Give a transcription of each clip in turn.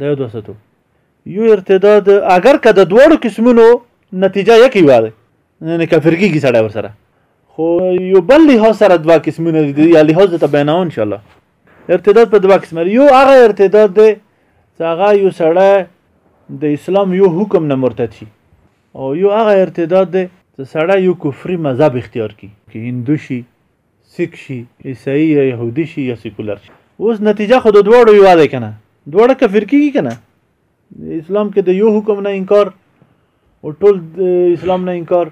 دا یو دوستو یو ارتداد اگر که د دواړو قسمونو نتیجه یکی واره نه کافر کیږي سړی ورسره خو یو بل لحاظ سره دوا قسمونه دي یا لحاظ ته بیانو ان شاء الله ارتداد په دوا قسمه یو هغه ارتداد دی چې هغه یو سړی د اسلام یو حکم نه مرتد شي او یو هغه ارتداد دی چې سړی یو کفري مذهب اختیار کړي هندو شي سیک شي عیسائی یا یهودی شي یا سیکولر شي اوس نتیجه خو د دواړو یو ده کنه دواړه کفر کیږي کنه اسلام کې د یو حکم نه انکار او ټول اسلام نه انکار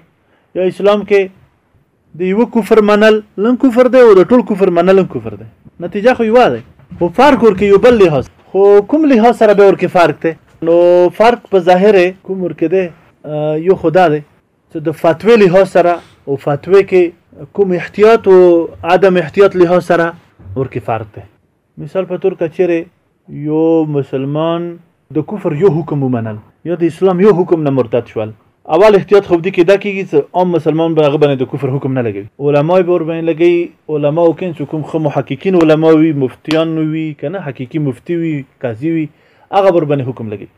یا اسلام کې د یو کفر منل لن کفر دی او د ټول کفر منل کفر دی نتیجه خو یو ده خو فرق ورکې یو بل لحاظ خو کوم لحاظ سره به ورکې فرق دی نو فرق په ظاهر کوم ورکې دی یو خدا دی څه د فتوی لحاظ سره او فتوی کې کوم احتیاط او عدم احتیاط لحاظ سره ورکې فرق دی مثال په تور کچره یو مسلمان د کفر یو حکم ومنل یا د اسلام یو حکم نه مرتد شول اول احتیاط خو دې کې دا کېږي چې عام مسلمان به هغه باندې د کفر حکم نه لګوي علما به ور باندې لګوي علما او کین چې کوم خو محققین علما وي مفتیان وي کنه حقيقي مفتی وي قاضي وي هغه ور باندې حکم لګوي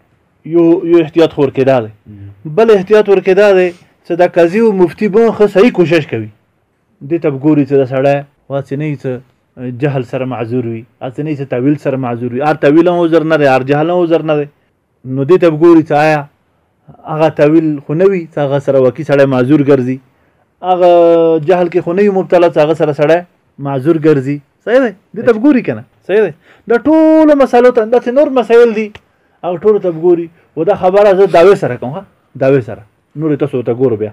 یو یو احتیاط خور کې دا دی بل احتیاط ور کې دا دی چې دا قاضي او مفتی به خو صحیح کوشش کوي دې ته ګوري چې دا سړی واسې نه څه جهل سره معذور وي اسې نه څه تعویل سره معذور وي ار تعویل هم عذر نه دی ار جهل هم عذر نه دی نو دې ته ګوري چې آیا هغه تعویل خو نه وي چې هغه سره وکی سړی معذور ګرځي هغه جهل کې خو نه یو مبتلا چې هغه سره سړی معذور ګرځي صحیح دی دې ته ګوري کنه صحیح دی دا ټول مسالو ته دا نور مسایل دي هغه ټول ته ګوري و دا خبره زه داوی سره کوم داوی سره نور تاسو ته ګورو بیا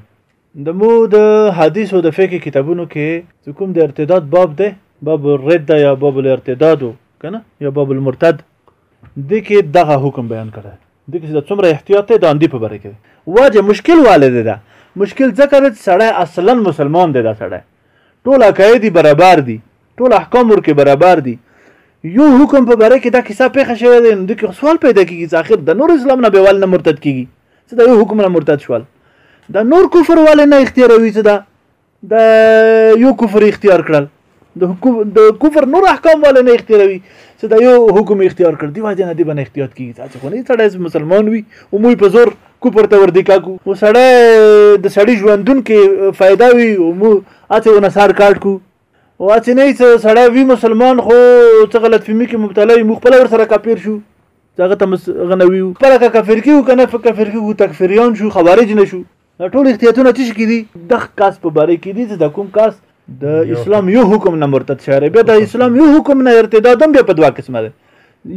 د مو د حدیث او د فقه کتابونو کې چې کوم د ارتداد باب دی باب الرد یا باب الارتداد کنه یا باب المرتد د کې دغه حکم بیان کړی د کې د څومره احتیاط دی د اندی په باره کې واجه مشکل والد ده مشکل ځکه چې سړی اصلا مسلمان دی دا سړی ټول عقاید برابر دي ټول احکام ورکه برابر دي یو حکم په باره کې دا کیسه پیښه شوې ده نو د کې سوال پیدا کیږي چې اخر د نور اسلام نه بیوال نه مرتد کیږي چې دا یو حکم نه مرتد شول دا نور کفر والے نه اختیاروي چې دا د یو کفر اختیار کړل د کفر نور احکام والے نه اختیاروي چې دا یو حکم اختیار کړ دی واجه نه دی باندې احتیاط کیږي چې خو نه سړی مسلمان وي او موږ په زور کفر ته وردی کاکو و سړی د سړی ژوندون کې فائدہ وي او موږ اته ونصار کارت کو واڅې نه څه سړی وی مسلمان خو څه غلط فهمي کې مبتلا وي موږ خپل ور سره کاپیر شو ځکه ته مس غنوي خپل کا کافر کیو کنه په کافر کیو تکفیریان شو خوارج نشو دا ټول احتیاطونه چې شي دي د کاس په باره کې دي چې د کوم کاس د اسلام یو حکم نه مرتد شاره بیا د اسلام یو حکم نه ارتداد هم بیا په دوا قسمه ده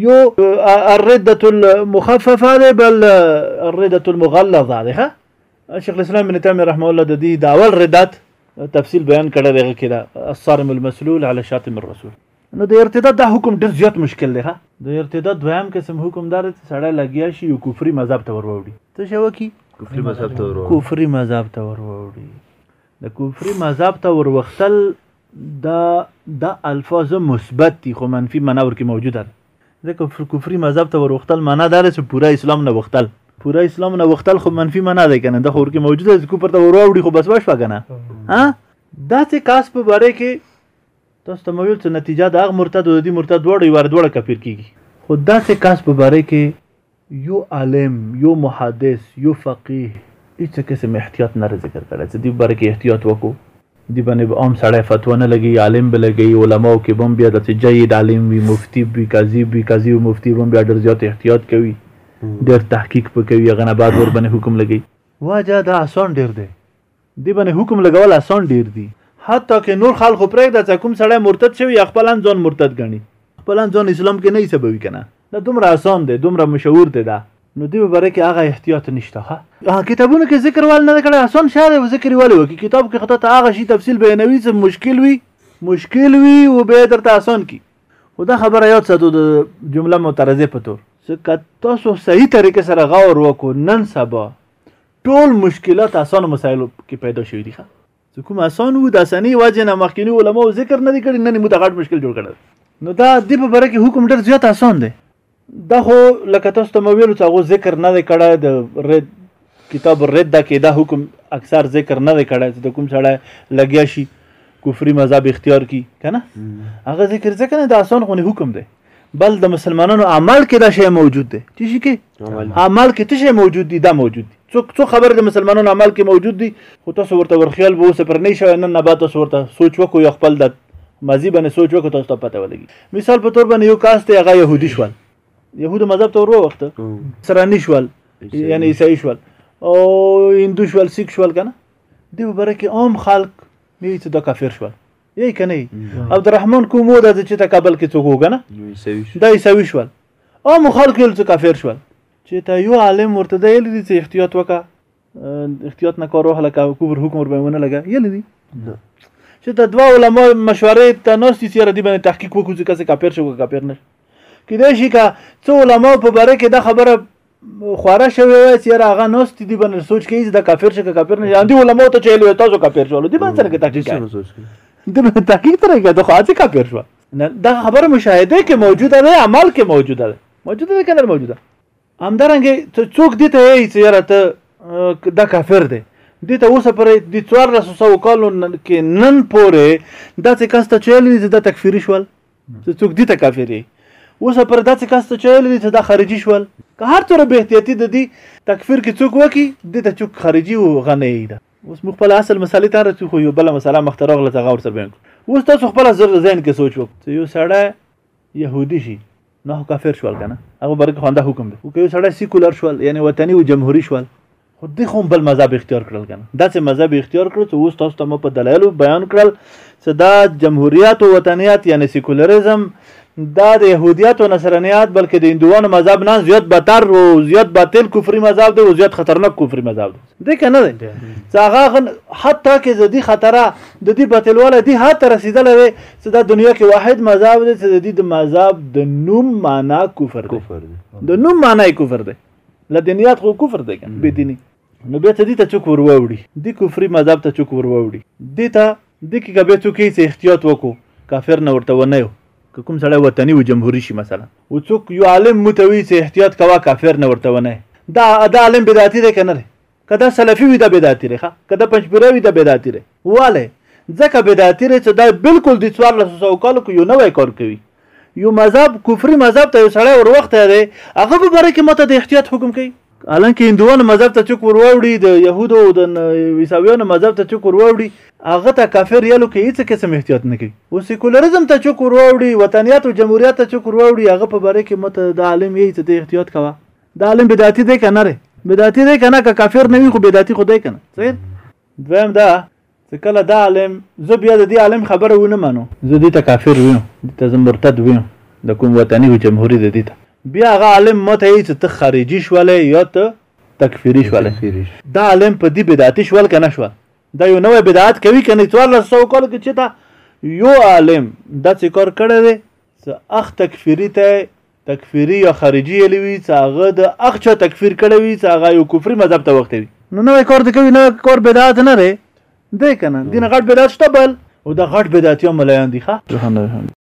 یو الرده المخففه ده بل الرده المغلظه ده شیخ الاسلام ابن تیمیه رحمه الله د دې د اول ردات تفصیل بیان کړی دی کې دا الصارم المسلول على شاتم الرسول نو د ارتداد دا حکم ډېر زیات مشکل دی ها د ارتداد دویم قسم حکم دار چې سړی لګیا شي یو کفري مذهب ته وروړي څه شي وکی کفري مذهب ته وروړي کفري مذهب ته وروړي د کفري مذهب ته وروختل دا دا الفاظ مثبت دي خو منفي معنا ورکې موجوده ده ځکه کفري مذهب ته وروختل معنا دا ده چې پوره اسلام نه وختل پوره اسلام نه وختل خو منفي معنا ده کنه د خو ورکې موجوده ده کفر ته وروړي خو بس وشو کنه ها دا څه کاس په باره کې تاسو ته مویل چې نتیجه د هغه مرتد او د دې مرتد دوړ یو دوړ کفر کیږي خو دا څه کاس په باره کې يو عالم يو محدث يو فقيه هيڅ قسم احتياط نره ذکر کړی څه دي باره کي احتياط وکو دي باندي به عام سړی فتوا نه لګيي عالم به لګيي علماو کي به هم بيا داسي جيد عالم وي مفتي وي قاضي وي قاضي او مفتي به هم بيا ډير زيات احتياط کوي ډير تحقيق به کوي هغه نه بعد ورباندي حکم لګيي. وجه دا اسان ډير دی دی باندی حکم لګول اسان ډیر دی. حتی که نور خلق خو پریږده چه کوم سړی مرتد شوی یا خپلا ځان مرتد ګڼی. خپلا ځان اسلام کی نه حسابوی کنه. دا دومره اسان دی دومره مشهور دی دا. نو دی په باره کی هغه احتیاط نشته ښه. ها کتابونو کی ذکر ولی نه دی کړی اسان شی دی او ذکر یی ولی وکی کتاب کی خو تاته هغه شی تفصیل بیانوی چه مشکل وی مشکل وی او بیا یی درته اسان کی. خو دا خبره یاد ساتو د جمله معترضه په طور. چه که تاسو صحیح طریقه سره غور وکړو نن سبا ټول مشکلات اسانو مسایلو کې پیدا شوي دي چې کوم اسان وو د اساني وجه نه مخکینی علماو ذکر نه کړی نه مو د غټ مشکل جوړ کړل نو دا د په بره کې حکم ډېر زیات اسان دی دا خو لکه تاسو ته مو ویل چې هغه ذکر نه دی کړی د رد کتاب رد دا کې دا حکم اکثر ذکر نه دی کړی چې د کوم سړی لګیا شي کفري مذهب اختیار کی کنه هغه ذکر ځکه نه د اسان غونې حکم دی بل د مسلمانانو عمل کې دا شی موجود دی چې شي کې عمل کې څه شی موجود دی دا موجود دی څو څو خبر د مسلمانانو عمل کې موجود دی خو تاسو ورته ورخیال به اوس پر نه شوی نن نه بعد تاسو ورته سوچ وکړو یا خپل د مازی باندې سوچ وکړو تاسو ته پته ولګي مثال په تور باندې یو کاس ته هغه يهودي شول يهودو مذهب ته ورو وخت سره نشول یعنی عیسائی شول او هندو شول سیک شول کنه دی بره کې عام خلک نه ته د کافر شول یی کنه عبدالرحمن کومو د چې ته کابل کې څوک وګنه دا عیسوي شول او مخالک یل څه کافر شول چې ته یو عالم ورته دی یل دي چې احتیاط وکا احتیاط نه کارو هله کا کوبر حکم ور باندې لګا یل دي چې ته دوا علماء مشورې ته نو سې سره دی باندې تحقیق وکړي چې کافر شو کافر نه کیدای شي کا څو علماء په باره کې دا خبره خواره شوی وای چې را غا نوست دی باندې سوچ کوي دا کافر شي که کافر نه شي اندي علماء ته چېلو تاسو کافر شول دی باندې څنګه تحقیق کوي د تحقیق تر کې د خاطر کافر شو دا خبره مشاهده کې موجوده ده عمل کې موجوده ده موجوده ده کنه موجوده همدارنګه ته څوک دي ته یې چې را ته دا کافر دی دي ته اوسه پرې د 1400 کالو کې نن پورې دا څه کاسته چېلو دي دا تکفیری شول ته څوک دي ته کافر یې اوس پر داسې کس ته چویل دي چې دا خارجي شول که هر څوره به احتیاطي د دې تکفیر کې څوک وکي د ته څوک خارجي او غنه یې ده اوس موږ خپل اصل مسالې ته رسو خو یو بل مسله مخ ته راغله ته غور سره بیان اوس تاسو خپل زر ذهن کې سوچ وکړئ یو سړی يهودي شي نو کافر شول کنه هغه برکه خونده حکم دی او که یو سړی سیکولر شول یعنی وطني او جمهوریت شول خو دی خو بل مذهب اختیار کړل کنه داسې مذهب اختیار کړو چې اوس تاسو ته مو په دلایلو بیان کړل چې دا جمهوریت او وطنیت یعنی سیکولریزم دا د يهودیت او نصرانیت بلکې د هندوانو مذهب نه زیات بتر او زیات باطل کفري مذهب دی او زیات خطرناک کفري مذهب دی دی که نه دی هغه حتی که د دې خطره د دې باطلواله دې حد ته رسېدلی دی چې دا دنیا کې واحد مذهب دی چې د دې د مذهب د نوم معنا کفر دی د نوم معنا یې کفر دی له دنیات خو کفر دی که بې دیني نو بیا ته دې ته څوک ور ووړي دې کفري مذهب ته څوک ور ووړي دې ته دې کې که بیا څوک یې څه احتیاط وکړو کافر نه ورته ونه یو که کوم سړی وطني و جمهوري شي مثلا و څوک یو عالم مو ته وایي چې احتیاط کوه کافر نه ورته ونه دا دا عالم بدعتي دی که نه دی که دا سلفي وي دا بدعتي دی که دا پنجپیره وي دا بدعتي دی ولې ځکه بدعتي دی چې دا بالکل د څوارلسو سوو کالو کې یو نوی کار کوي یو مذهب کفري مذهب ته یو سړی ور وختی دی هغه په باره کې ماته د احتیاط حکم کوي حالانکه هندوانو مذهب ته څوک ورواوړي د یهودو او د عیسویانو مذهب ته څوک ورواوړي هغه ته کافر یالو کې هیڅ قسم احتیاط نه کوي او سیکولریزم ته چوک وروړي وطنیات او جمهوریت ته چوک وروړي هغه په باره کې مت د عالم یې ته د احتیاط کوه دا عالم بدعتي دی که نه دی بدعتي دی که نه که کافر نه وي خو بدعتي خو دی که نه صحیح دویم دا چې کله دا عالم زه بیا د دې عالم خبره ونه منو زه دې ته کافر ویم دې ته زه مرتد ویم د کوم وطني و جمهوري د دې ته بیا هغه عالم ماته یې چې ته خارجي شولې یا ته تکفیری شولې دا عالم په دې بدعتي شول که نه شول دا یو نوی بدعت کوي که نه څوارلس سوه کالو کې چې ته یو عالم داسې کار کړی دی چې اخ تکفیري ته تکفیری یا خارجی یلی وی څه هغه د هغ چا تکفیر کړی وی څه هغه یو کفری مذهب ته وختی وی. نو نوی کار دی کوی نوی کار بدعت نه دی دی کنه دینه غټ بدعت شته بل. او دا غټ بدعتیان ملایان دی ښه.